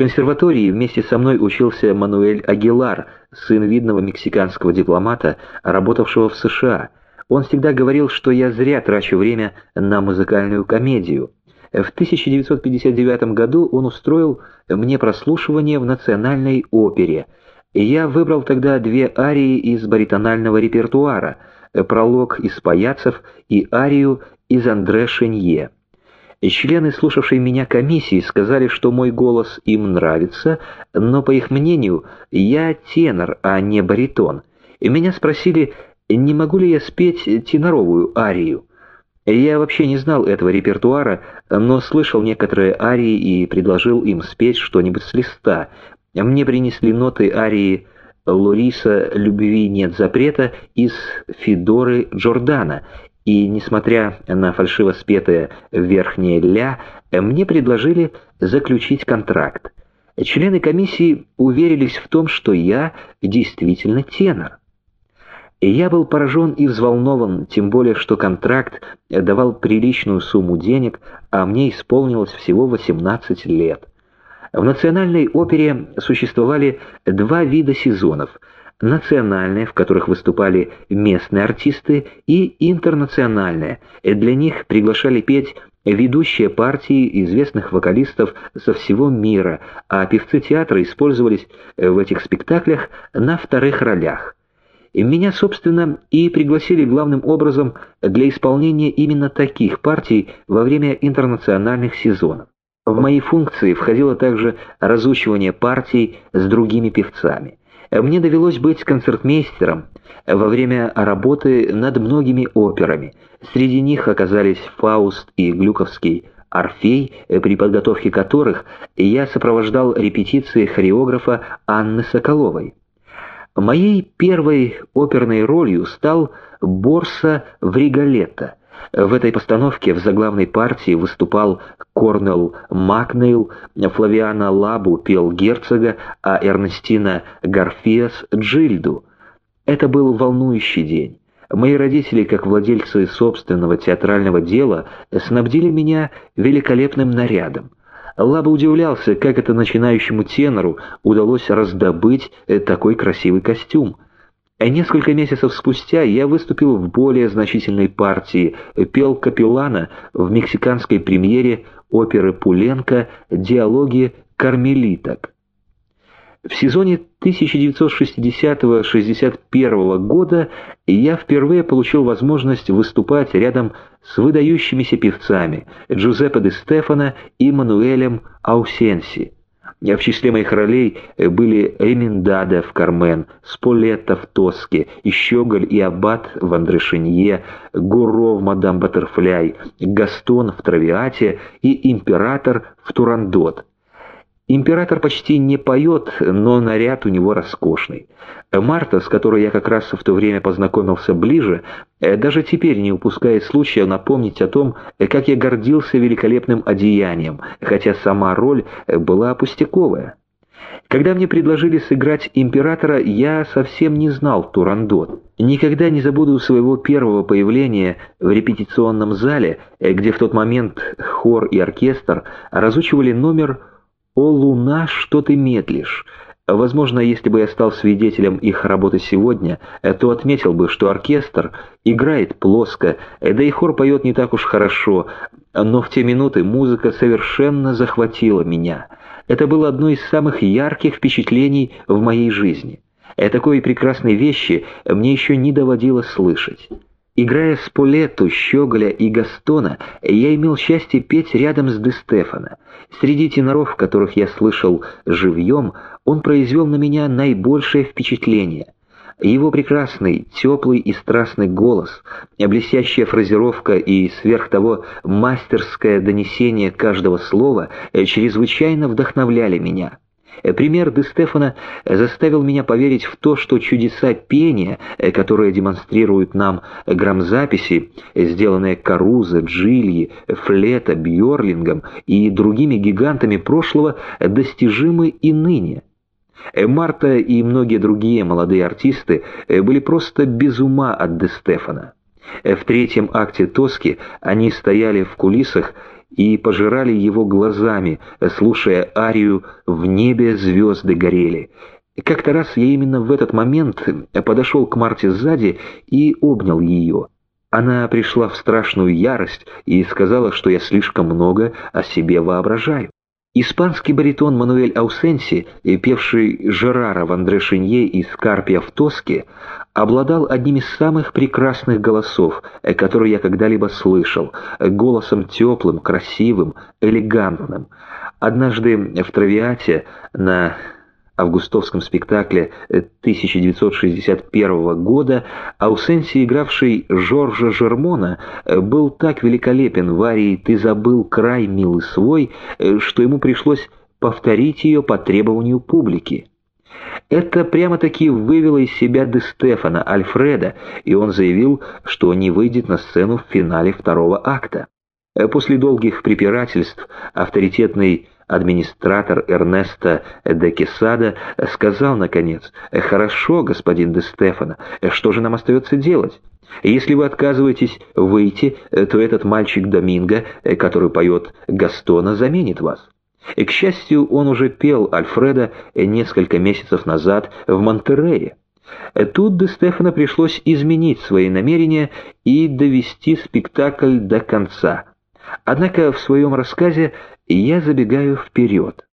консерватории вместе со мной учился Мануэль Агилар, сын видного мексиканского дипломата, работавшего в США. Он всегда говорил, что я зря трачу время на музыкальную комедию. В 1959 году он устроил мне прослушивание в Национальной опере. Я выбрал тогда две арии из баритонального репертуара, пролог из «Паяцев» и арию из Андре Шенье. Члены, слушавшие меня комиссии, сказали, что мой голос им нравится, но, по их мнению, я тенор, а не баритон. И меня спросили, не могу ли я спеть теноровую арию. Я вообще не знал этого репертуара, но слышал некоторые арии и предложил им спеть что-нибудь с листа. Мне принесли ноты арии Лориса «Любви нет запрета» из Федоры Джордана, и, несмотря на фальшиво спетое верхнее «ля», мне предложили заключить контракт. Члены комиссии уверились в том, что я действительно тенор. Я был поражен и взволнован, тем более, что контракт давал приличную сумму денег, а мне исполнилось всего 18 лет. В национальной опере существовали два вида сезонов – национальные, в которых выступали местные артисты, и интернациональные. Для них приглашали петь ведущие партии известных вокалистов со всего мира, а певцы театра использовались в этих спектаклях на вторых ролях. Меня, собственно, и пригласили главным образом для исполнения именно таких партий во время интернациональных сезонов. В мои функции входило также разучивание партий с другими певцами. Мне довелось быть концертмейстером во время работы над многими операми. Среди них оказались «Фауст» и «Глюковский», «Орфей», при подготовке которых я сопровождал репетиции хореографа Анны Соколовой. Моей первой оперной ролью стал Борса в Риголетто – в этой постановке в заглавной партии выступал Корнел Макнейл, Флавиана Лабу пел герцога, а Эрнестина Гарфиас — Джильду. Это был волнующий день. Мои родители, как владельцы собственного театрального дела, снабдили меня великолепным нарядом. Лаба удивлялся, как это начинающему тенору удалось раздобыть такой красивый костюм. А несколько месяцев спустя я выступил в более значительной партии, пел капеллана в мексиканской премьере оперы Пуленко «Диалоги кармелиток». В сезоне 1960-61 года я впервые получил возможность выступать рядом с выдающимися певцами Джузеппе де Стефано и Мануэлем Аусенси. В числе моих ролей были Реминдада в «Кармен», Сполетта в «Тоске», и Щеголь и Аббат в «Андрешинье», Гуро в «Мадам Баттерфляй», Гастон в «Травиате» и Император в «Турандот». Император почти не поет, но наряд у него роскошный. Марта, с которой я как раз в то время познакомился ближе, э, даже теперь не упускает случая напомнить о том, э, как я гордился великолепным одеянием, хотя сама роль э, была пустяковая. Когда мне предложили сыграть императора, я совсем не знал Турандот. Никогда не забуду своего первого появления в репетиционном зале, где в тот момент хор и оркестр разучивали номер «О, луна, что ты медлишь?» Возможно, если бы я стал свидетелем их работы сегодня, то отметил бы, что оркестр играет плоско, да и хор поет не так уж хорошо, но в те минуты музыка совершенно захватила меня. Это было одно из самых ярких впечатлений в моей жизни. Такой прекрасной вещи мне еще не доводилось слышать. Играя с Полету, Щеголя и Гастона, я имел счастье петь рядом с Де Стефано. Среди теноров, которых я слышал живьем, он произвел на меня наибольшее впечатление. Его прекрасный, теплый и страстный голос, блестящая фразировка и, сверх того, мастерское донесение каждого слова чрезвычайно вдохновляли меня. Э, пример Де Стефана заставил меня поверить в то, что чудеса пения, э, которые демонстрируют нам грамзаписи, сделанные Карузо, Джильи, Флета, Бьорлингом и другими гигантами прошлого, достижимы и ныне. Э, Марта и многие другие молодые артисты были просто без ума от Де Стефана. В третьем акте «Тоски» они стояли в кулисах и пожирали его глазами, слушая арию «В небе звезды горели». Как-то раз я именно в этот момент подошел к Марте сзади и обнял ее. Она пришла в страшную ярость и сказала, что я слишком много о себе воображаю. Испанский баритон Мануэль Аусенси, певший Жерара в Андре Шинье и Скарпия в Тоске, обладал одним из самых прекрасных голосов, которые я когда-либо слышал, голосом теплым, красивым, элегантным. Однажды в Травиате на августовском спектакле 1961 года Аусенси, игравший Жоржа Жермона, был так великолепен в арии «Ты забыл край, милый свой», что ему пришлось повторить ее по требованию публики. Это прямо-таки вывело из себя Де Стефана, Альфреда, и он заявил, что не выйдет на сцену в финале второго акта. После долгих препирательств авторитетный администратор Эрнеста де Кесада сказал, наконец, «Хорошо, господин де Стефано, что же нам остается делать? Если вы отказываетесь выйти, то этот мальчик Доминго, который поет Гастона, заменит вас». И, к счастью, он уже пел Альфреда несколько месяцев назад в Монтерее. Тут де Стефано пришлось изменить свои намерения и довести спектакль до конца. Однако в своем рассказе я забегаю вперед.